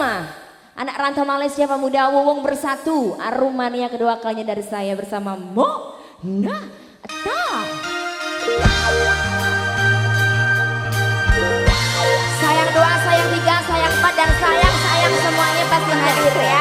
bersama anak rantau Malaysia pemuda Wowong bersatu Arumania kedua kalinya dari saya bersama Mo Nah Ta Sayang dua, sayang tiga, sayang empat dan sayang sayang semuanya pasti hadir ya.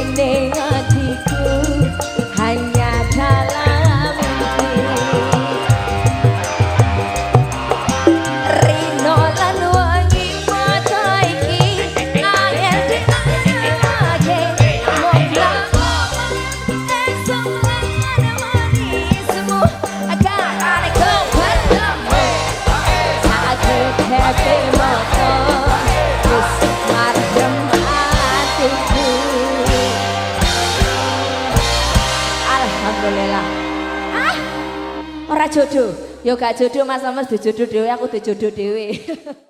waiting Alhamdulillah. Ah, ora jodoh. Yo gak jodoh Mas Lemes dijodoh dhewe aku dijodoh dhewe.